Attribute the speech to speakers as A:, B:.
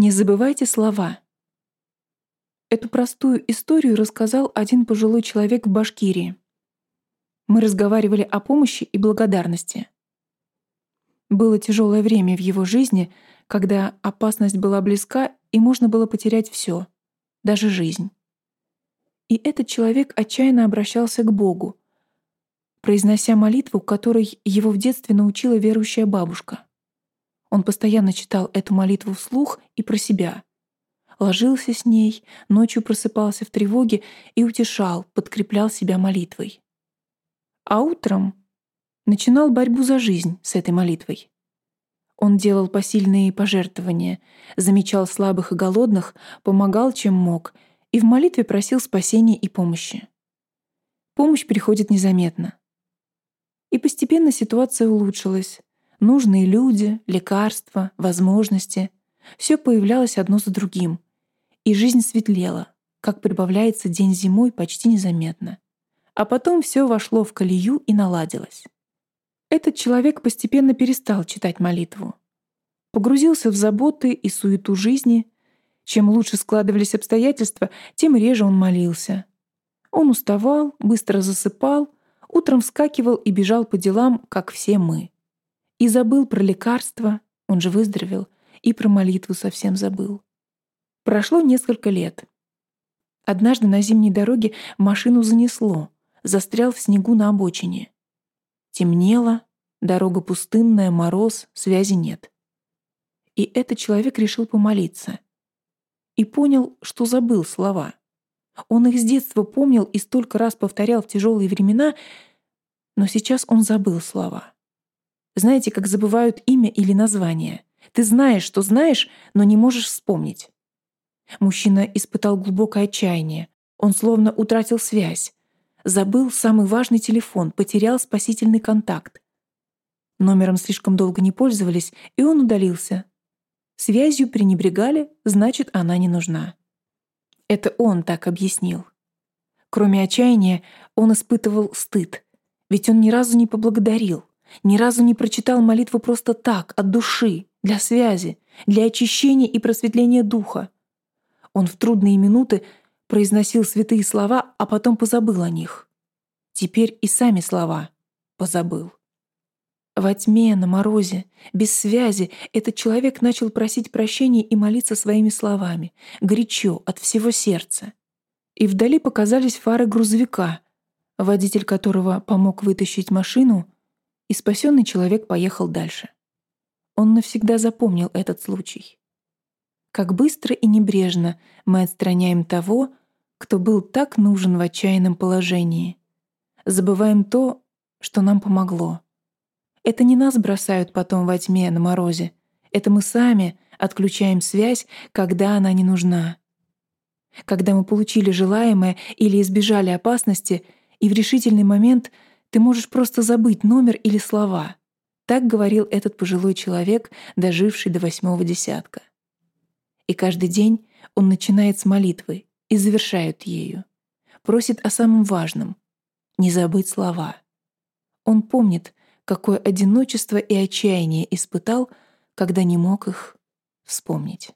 A: Не забывайте слова. Эту простую историю рассказал один пожилой человек в Башкирии. Мы разговаривали о помощи и благодарности. Было тяжелое время в его жизни, когда опасность была близка и можно было потерять все, даже жизнь. И этот человек отчаянно обращался к Богу, произнося молитву, которой его в детстве научила верующая бабушка. Он постоянно читал эту молитву вслух и про себя. Ложился с ней, ночью просыпался в тревоге и утешал, подкреплял себя молитвой. А утром начинал борьбу за жизнь с этой молитвой. Он делал посильные пожертвования, замечал слабых и голодных, помогал, чем мог, и в молитве просил спасения и помощи. Помощь приходит незаметно. И постепенно ситуация улучшилась. Нужные люди, лекарства, возможности — все появлялось одно за другим. И жизнь светлела, как прибавляется день зимой почти незаметно. А потом все вошло в колею и наладилось. Этот человек постепенно перестал читать молитву. Погрузился в заботы и суету жизни. Чем лучше складывались обстоятельства, тем реже он молился. Он уставал, быстро засыпал, утром вскакивал и бежал по делам, как все мы. И забыл про лекарства, он же выздоровел, и про молитву совсем забыл. Прошло несколько лет. Однажды на зимней дороге машину занесло, застрял в снегу на обочине. Темнело, дорога пустынная, мороз, связи нет. И этот человек решил помолиться. И понял, что забыл слова. Он их с детства помнил и столько раз повторял в тяжелые времена, но сейчас он забыл слова. Знаете, как забывают имя или название. Ты знаешь, что знаешь, но не можешь вспомнить. Мужчина испытал глубокое отчаяние. Он словно утратил связь. Забыл самый важный телефон, потерял спасительный контакт. Номером слишком долго не пользовались, и он удалился. Связью пренебрегали, значит, она не нужна. Это он так объяснил. Кроме отчаяния, он испытывал стыд, ведь он ни разу не поблагодарил. Ни разу не прочитал молитву просто так, от души, для связи, для очищения и просветления духа. Он в трудные минуты произносил святые слова, а потом позабыл о них. Теперь и сами слова позабыл. Во тьме, на морозе, без связи, этот человек начал просить прощения и молиться своими словами, горячо, от всего сердца. И вдали показались фары грузовика, водитель которого помог вытащить машину — и спасенный человек поехал дальше. Он навсегда запомнил этот случай. Как быстро и небрежно мы отстраняем того, кто был так нужен в отчаянном положении. Забываем то, что нам помогло. Это не нас бросают потом во тьме на морозе. Это мы сами отключаем связь, когда она не нужна. Когда мы получили желаемое или избежали опасности, и в решительный момент — ты можешь просто забыть номер или слова. Так говорил этот пожилой человек, доживший до восьмого десятка. И каждый день он начинает с молитвы и завершает ею. Просит о самом важном — не забыть слова. Он помнит, какое одиночество и отчаяние испытал, когда не мог их вспомнить.